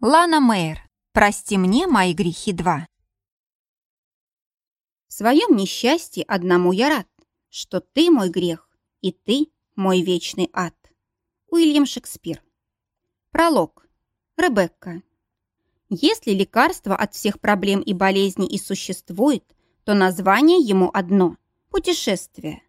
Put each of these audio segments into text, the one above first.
Лана Мэйр, прости мне мои грехи два. В своем несчастье одному я рад, что ты мой грех, и ты мой вечный ад. Уильям Шекспир. Пролог. Ребекка. Если лекарство от всех проблем и болезней и существует, то название ему одно – путешествие.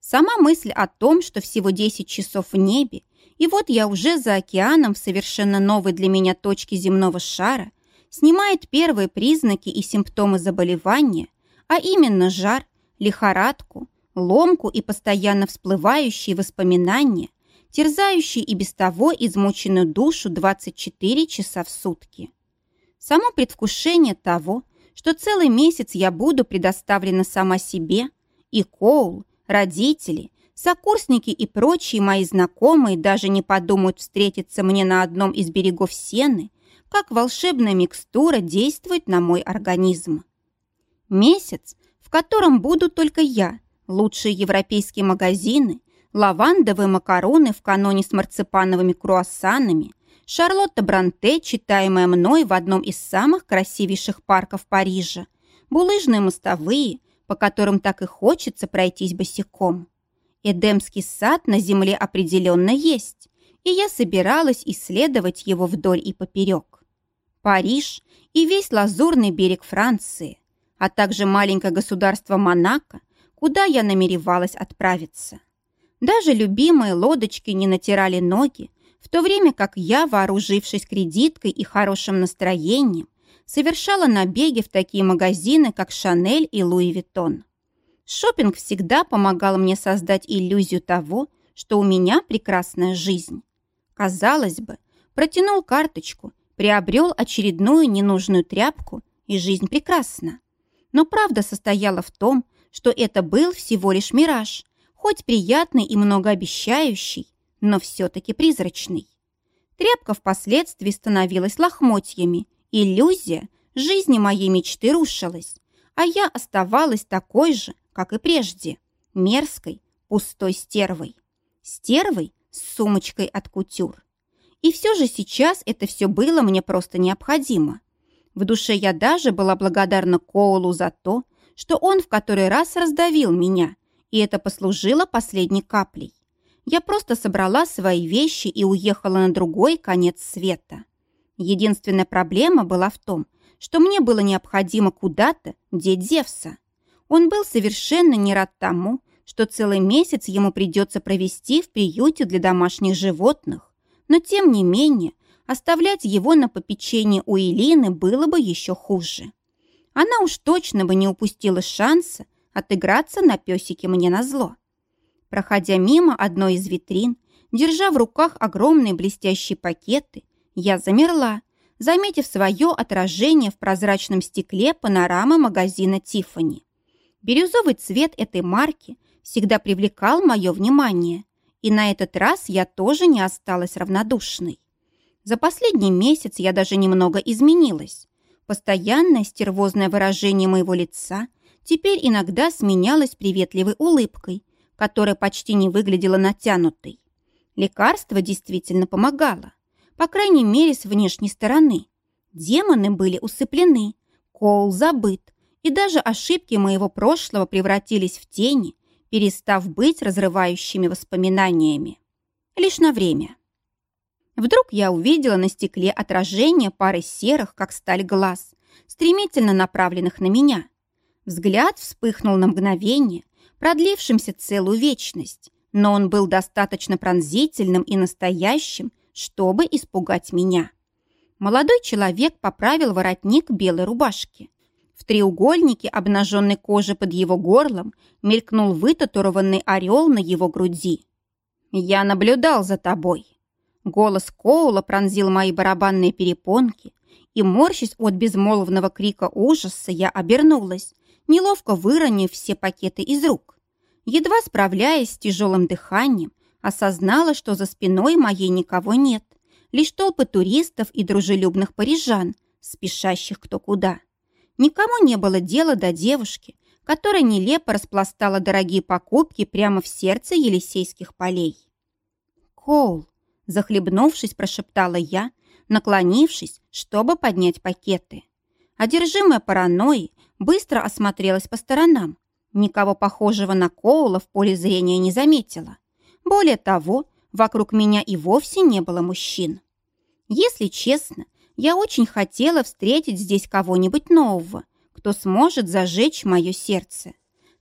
Сама мысль о том, что всего 10 часов в небе, и вот я уже за океаном в совершенно новой для меня точке земного шара, снимает первые признаки и симптомы заболевания, а именно жар, лихорадку, ломку и постоянно всплывающие воспоминания, терзающие и без того измученную душу 24 часа в сутки. Само предвкушение того, что целый месяц я буду предоставлена сама себе, и Коул, родители, сокурсники и прочие мои знакомые даже не подумают встретиться мне на одном из берегов Сены, как волшебная микстура действует на мой организм. Месяц, в котором буду только я, лучшие европейские магазины, лавандовые макароны в каноне с марципановыми круассанами, Шарлотта Бранте, читаемая мной в одном из самых красивейших парков Парижа, булыжные мостовые, по которым так и хочется пройтись босиком. Эдемский сад на земле определенно есть, и я собиралась исследовать его вдоль и поперек. Париж и весь лазурный берег Франции, а также маленькое государство Монако, куда я намеревалась отправиться. Даже любимые лодочки не натирали ноги, в то время как я, вооружившись кредиткой и хорошим настроением, совершала набеги в такие магазины, как Шанель и Луи Виттон. Шопинг всегда помогал мне создать иллюзию того, что у меня прекрасная жизнь. Казалось бы, протянул карточку, приобрел очередную ненужную тряпку, и жизнь прекрасна. Но правда состояла в том, что это был всего лишь мираж, хоть приятный и многообещающий, но все-таки призрачный. Тряпка впоследствии становилась лохмотьями, иллюзия жизни моей мечты рушилась, а я оставалась такой же, как и прежде, мерзкой, пустой стервой. Стервой с сумочкой от кутюр. И все же сейчас это все было мне просто необходимо. В душе я даже была благодарна Коулу за то, что он в который раз раздавил меня, и это послужило последней каплей я просто собрала свои вещи и уехала на другой конец света. Единственная проблема была в том, что мне было необходимо куда-то деть Зевса. Он был совершенно не рад тому, что целый месяц ему придется провести в приюте для домашних животных, но тем не менее оставлять его на попечении у Элины было бы еще хуже. Она уж точно бы не упустила шанса отыграться на песике мне на зло. Проходя мимо одной из витрин, держа в руках огромные блестящие пакеты, я замерла, заметив свое отражение в прозрачном стекле панорамы магазина «Тиффани». Бирюзовый цвет этой марки всегда привлекал мое внимание, и на этот раз я тоже не осталась равнодушной. За последний месяц я даже немного изменилась. Постоянное стервозное выражение моего лица теперь иногда сменялось приветливой улыбкой, которая почти не выглядела натянутой. Лекарство действительно помогало, по крайней мере, с внешней стороны. Демоны были усыплены, Коул забыт, и даже ошибки моего прошлого превратились в тени, перестав быть разрывающими воспоминаниями. Лишь на время. Вдруг я увидела на стекле отражение пары серых, как сталь глаз, стремительно направленных на меня. Взгляд вспыхнул на мгновение, продлившимся целую вечность, но он был достаточно пронзительным и настоящим, чтобы испугать меня. Молодой человек поправил воротник белой рубашки. В треугольнике обнаженной кожи под его горлом мелькнул вытатурованный орел на его груди. «Я наблюдал за тобой». Голос Коула пронзил мои барабанные перепонки, и, морщась от безмолвного крика ужаса, я обернулась, неловко выронив все пакеты из рук. Едва справляясь с тяжелым дыханием, осознала, что за спиной моей никого нет, лишь толпы туристов и дружелюбных парижан, спешащих кто куда. Никому не было дела до девушки, которая нелепо распластала дорогие покупки прямо в сердце Елисейских полей. «Коул», захлебнувшись, прошептала я, наклонившись, чтобы поднять пакеты. Одержимая паранойей, быстро осмотрелась по сторонам. Никого похожего на Коула в поле зрения не заметила. Более того, вокруг меня и вовсе не было мужчин. Если честно, я очень хотела встретить здесь кого-нибудь нового, кто сможет зажечь мое сердце.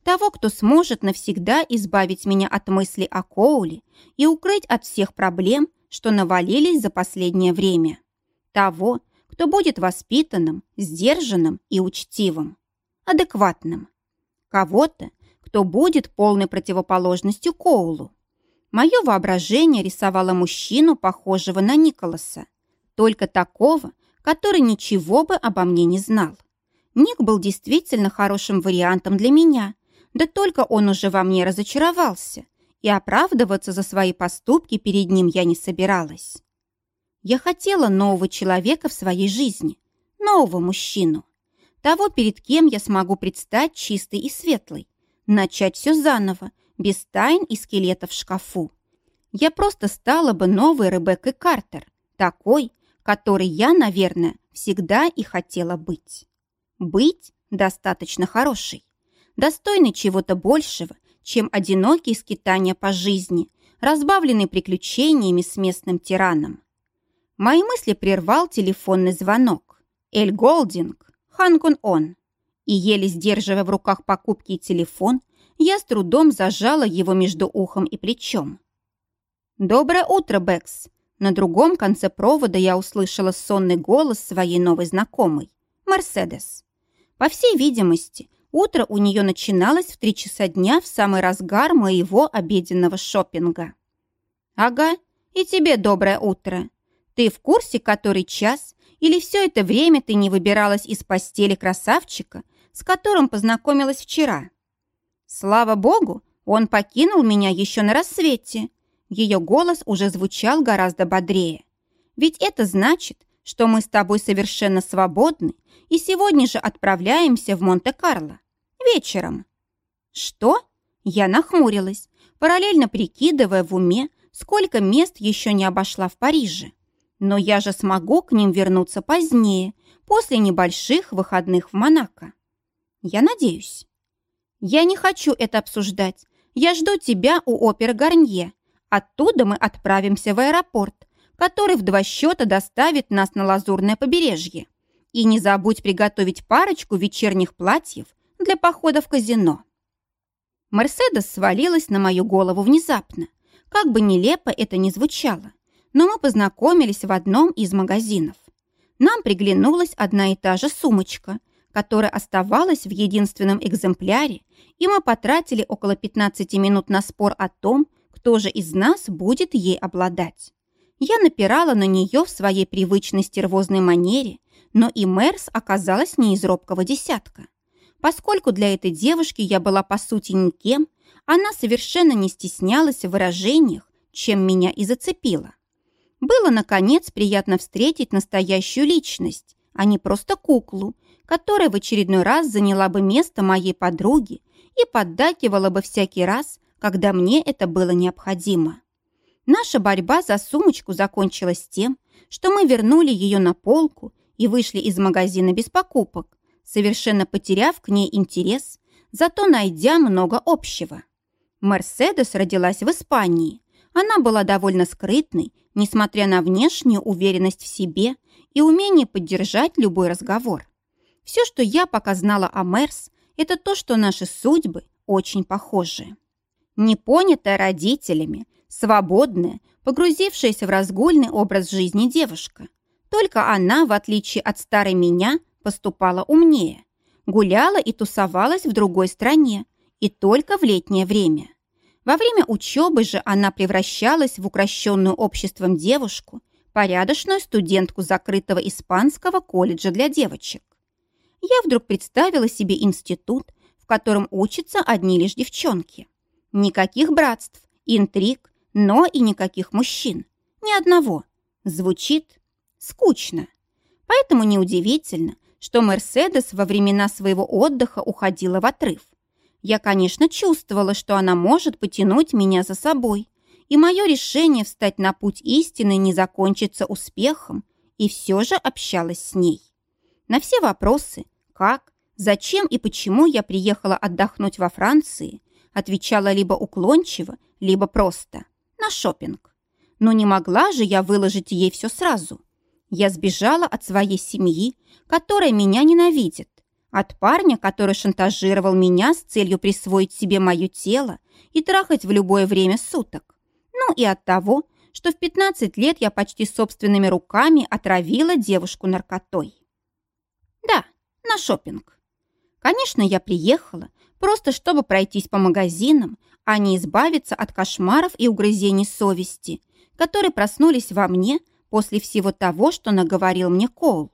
Того, кто сможет навсегда избавить меня от мысли о Коуле и укрыть от всех проблем, что навалились за последнее время. Того, кто будет воспитанным, сдержанным и учтивым, адекватным. Кого-то, кто будет полной противоположностью Коулу. Мое воображение рисовало мужчину, похожего на Николаса, только такого, который ничего бы обо мне не знал. Ник был действительно хорошим вариантом для меня, да только он уже во мне разочаровался, и оправдываться за свои поступки перед ним я не собиралась. Я хотела нового человека в своей жизни, нового мужчину, того, перед кем я смогу предстать чистой и светлой, начать все заново, без тайн и скелетов в шкафу. Я просто стала бы новой Ребеккой Картер, такой, которой я, наверное, всегда и хотела быть. Быть достаточно хорошей, достойной чего-то большего, чем одинокие скитания по жизни, разбавленные приключениями с местным тираном. Мои мысли прервал телефонный звонок. Эль Голдинг, Ханкун Он. И еле сдерживая в руках покупки и телефон, я с трудом зажала его между ухом и плечом. «Доброе утро, Бэкс!» На другом конце провода я услышала сонный голос своей новой знакомой, Мерседес. По всей видимости, утро у нее начиналось в три часа дня в самый разгар моего обеденного шопинга. «Ага, и тебе доброе утро!» Ты в курсе, который час? Или все это время ты не выбиралась из постели красавчика, с которым познакомилась вчера? Слава богу, он покинул меня еще на рассвете. Ее голос уже звучал гораздо бодрее. Ведь это значит, что мы с тобой совершенно свободны и сегодня же отправляемся в Монте-Карло. Вечером. Что? Я нахмурилась, параллельно прикидывая в уме, сколько мест еще не обошла в Париже. Но я же смогу к ним вернуться позднее, после небольших выходных в Монако. Я надеюсь. Я не хочу это обсуждать. Я жду тебя у оперы Гарнье. Оттуда мы отправимся в аэропорт, который в два счета доставит нас на Лазурное побережье. И не забудь приготовить парочку вечерних платьев для похода в казино. Мерседес свалилась на мою голову внезапно. Как бы нелепо это ни звучало но мы познакомились в одном из магазинов. Нам приглянулась одна и та же сумочка, которая оставалась в единственном экземпляре, и мы потратили около 15 минут на спор о том, кто же из нас будет ей обладать. Я напирала на нее в своей привычной стервозной манере, но и Мерс оказалась не из робкого десятка. Поскольку для этой девушки я была по сути никем, она совершенно не стеснялась в выражениях, чем меня и зацепила. Было, наконец, приятно встретить настоящую личность, а не просто куклу, которая в очередной раз заняла бы место моей подруги и поддакивала бы всякий раз, когда мне это было необходимо. Наша борьба за сумочку закончилась тем, что мы вернули ее на полку и вышли из магазина без покупок, совершенно потеряв к ней интерес, зато найдя много общего. Мерседес родилась в Испании, она была довольно скрытной, несмотря на внешнюю уверенность в себе и умение поддержать любой разговор. Все, что я пока знала о Мерс, это то, что наши судьбы очень похожи. Непонятая родителями, свободная, погрузившаяся в разгульный образ жизни девушка. Только она, в отличие от старой меня, поступала умнее. Гуляла и тусовалась в другой стране, и только в летнее время. Во время учебы же она превращалась в укращенную обществом девушку, порядочную студентку закрытого испанского колледжа для девочек. Я вдруг представила себе институт, в котором учатся одни лишь девчонки. Никаких братств, интриг, но и никаких мужчин. Ни одного. Звучит скучно. Поэтому неудивительно, что Мерседес во времена своего отдыха уходила в отрыв. Я, конечно, чувствовала, что она может потянуть меня за собой, и мое решение встать на путь истины не закончится успехом и все же общалась с ней. На все вопросы, как, зачем и почему я приехала отдохнуть во Франции, отвечала либо уклончиво, либо просто на шопинг. Но не могла же я выложить ей все сразу. Я сбежала от своей семьи, которая меня ненавидит, от парня, который шантажировал меня с целью присвоить себе мое тело и трахать в любое время суток. Ну и от того, что в 15 лет я почти собственными руками отравила девушку наркотой. Да, на шопинг. Конечно, я приехала, просто чтобы пройтись по магазинам, а не избавиться от кошмаров и угрызений совести, которые проснулись во мне после всего того, что наговорил мне Коул.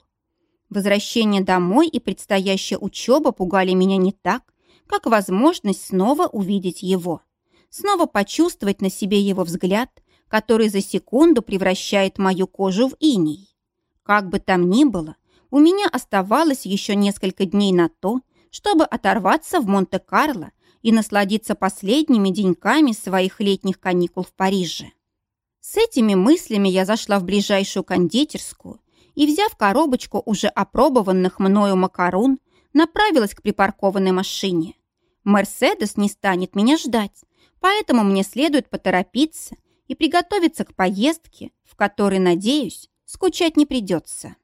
Возвращение домой и предстоящая учеба пугали меня не так, как возможность снова увидеть его, снова почувствовать на себе его взгляд, который за секунду превращает мою кожу в иней. Как бы там ни было, у меня оставалось еще несколько дней на то, чтобы оторваться в Монте-Карло и насладиться последними деньками своих летних каникул в Париже. С этими мыслями я зашла в ближайшую кондитерскую и, взяв коробочку уже опробованных мною макарон, направилась к припаркованной машине. Мерседес не станет меня ждать, поэтому мне следует поторопиться и приготовиться к поездке, в которой, надеюсь, скучать не придется.